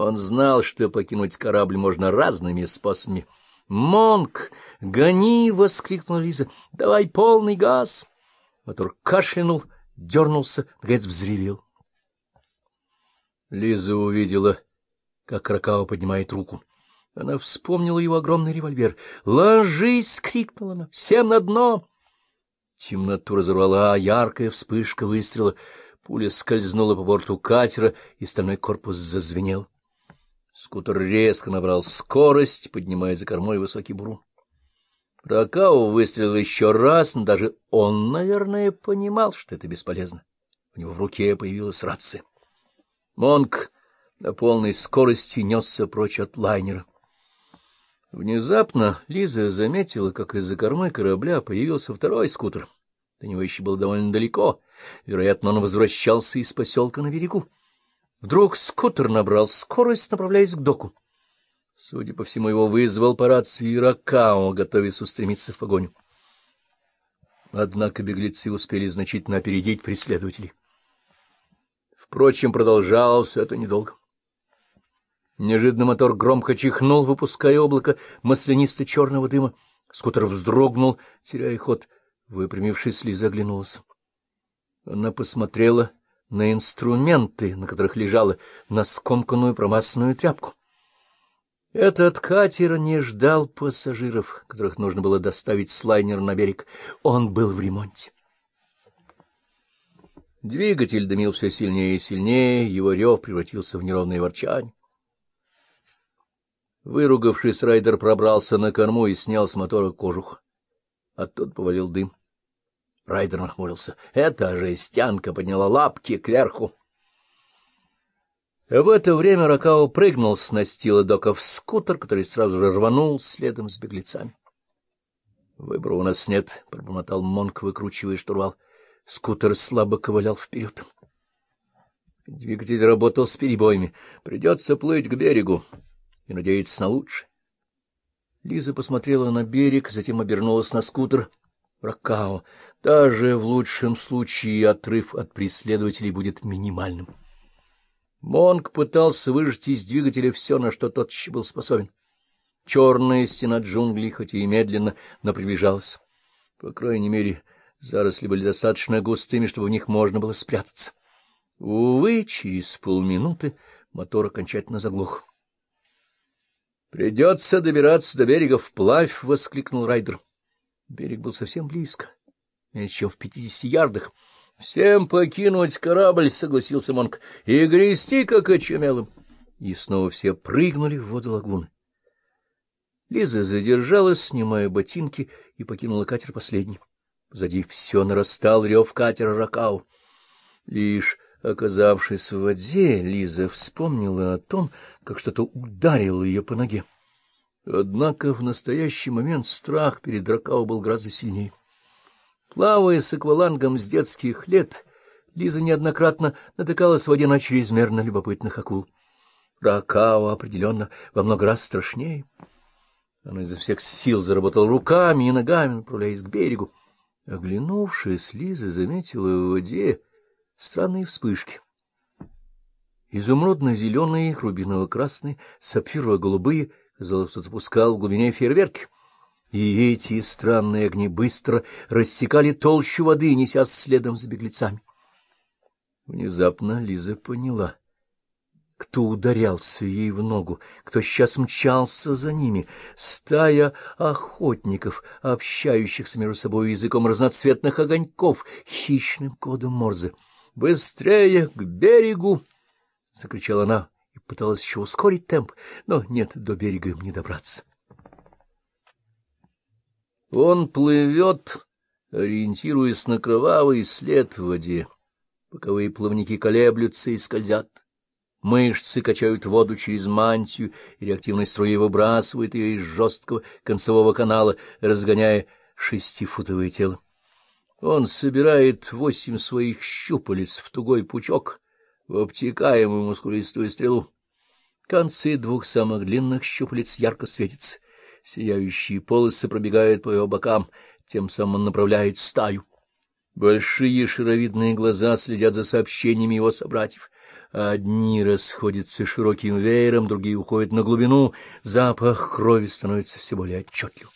Он знал, что покинуть корабль можно разными способами. «Монк, гони!» — воскликнула Лиза. «Давай полный газ!» Мотор кашлянул, дернулся, наконец взревел. Лиза увидела, как Кракава поднимает руку. Она вспомнила его огромный револьвер. «Ложись!» — крикнула она. «Всем на дно!» Темноту разорвала яркая вспышка выстрела. Пуля скользнула по борту катера, и стальной корпус зазвенел. Скутер резко набрал скорость, поднимая за кормой высокий бурун. Ракау выстрелил еще раз, но даже он, наверное, понимал, что это бесполезно. У него в руке появилась рация. Монк на полной скорости несся прочь от лайнера. Внезапно Лиза заметила, как из-за кормы корабля появился второй скутер. До него еще было довольно далеко. Вероятно, он возвращался из поселка на берегу. Вдруг скутер набрал скорость, направляясь к доку. Судя по всему, его вызвал по рации Ракао, готовясь устремиться в погоню. Однако беглецы успели значительно опередить преследователей. Впрочем, продолжалось это недолго. Неожиданно мотор громко чихнул, выпуская облако маслянисто-черного дыма. Скутер вздрогнул, теряя ход. Выпрямившись, Лиза оглянулась. Она посмотрела на инструменты, на которых лежала, на скомканную промасленную тряпку. Этот катер не ждал пассажиров, которых нужно было доставить с лайнера на берег. Он был в ремонте. Двигатель дымил все сильнее и сильнее, его рев превратился в неровное ворчание. Выругавшись, райдер пробрался на корму и снял с мотора кожух. Оттуда повалил дым. Райдер нахмурился. Эта жестянка подняла лапки кверху. В это время Ракао прыгнул с настила дока в скутер, который сразу же рванул следом с беглецами. — Выбора у нас нет, — пробормотал Монк, выкручивая штурвал. Скутер слабо ковылял вперед. Двигатель работал с перебоями. Придется плыть к берегу и надеяться на лучшее. Лиза посмотрела на берег, затем обернулась на скутер — Ракао. Даже в лучшем случае отрыв от преследователей будет минимальным. Монг пытался выжать из двигателя все, на что тот еще был способен. Черная стена джунглей, хоть и медленно, но приближалась. По крайней мере, заросли были достаточно густыми, чтобы в них можно было спрятаться. Увы, через полминуты мотор окончательно заглох. — Придется добираться до берега вплавь! — воскликнул Райдер. Берег был совсем близко, меньше в пятидесяти ярдах. — Всем покинуть корабль, — согласился Монк, — и грести, как очумелым. И снова все прыгнули в воду лагуны. Лиза задержалась, снимая ботинки, и покинула катер последний. Сзади все нарастал рев катера Ракау. Лишь оказавшись в воде, Лиза вспомнила о том, как что-то ударило ее по ноге. Однако в настоящий момент страх перед Ракао был гораздо сильнее. Плавая с аквалангом с детских лет, Лиза неоднократно натыкалась в воде на чрезмерно любопытных акул. Ракао определенно во много раз страшнее. Она изо всех сил заработала руками и ногами, направляясь к берегу. Оглянувшись, Лиза заметила в воде странные вспышки. Изумрудно-зеленые, рубиново-красные, сапфирово-голубые — Что запускал в глубине фейерверки. И эти странные огни быстро рассекали толщу воды, неся следом за беглецами. Внезапно Лиза поняла, кто ударялся ей в ногу, кто сейчас мчался за ними. Стая охотников, общающихся между собой языком разноцветных огоньков, хищным кодом Морзе. «Быстрее к берегу!» — закричала она и пыталась еще ускорить темп, но нет, до берега им не добраться. Он плывет, ориентируясь на кровавый след в воде. Боковые плавники колеблются и скользят. Мышцы качают воду через мантию, и реактивной струей выбрасывает ее из жесткого концевого канала, разгоняя шестифутовое тело. Он собирает восемь своих щупалец в тугой пучок, в обтекаемую мускулистую стрелу. Концы двух самых длинных щупалец ярко светятся. Сияющие полосы пробегают по его бокам, тем самым он направляет стаю. Большие шаровидные глаза следят за сообщениями его собратьев. Одни расходятся широким веером, другие уходят на глубину. Запах крови становится все более отчетлив.